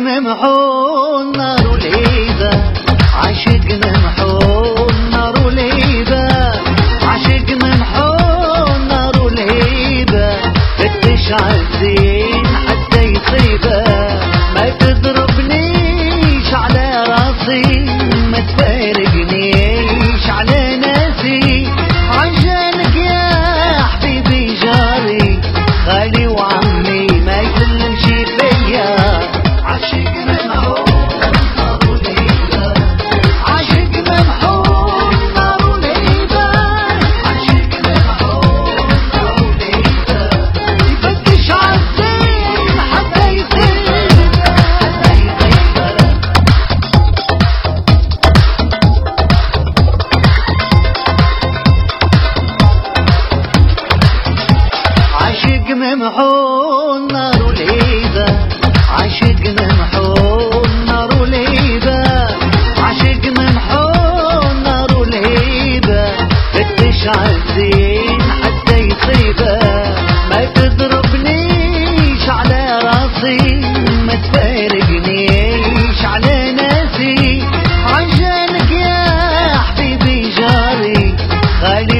ممحونا محون عاشق محون نار وليبة عاشق محون نار وليبة بتشعل زين حتى يصيبة ما تضربنيش على راسي. ما تفارقنيش على ناسي. عشانك يا حبيبي جاري. خلي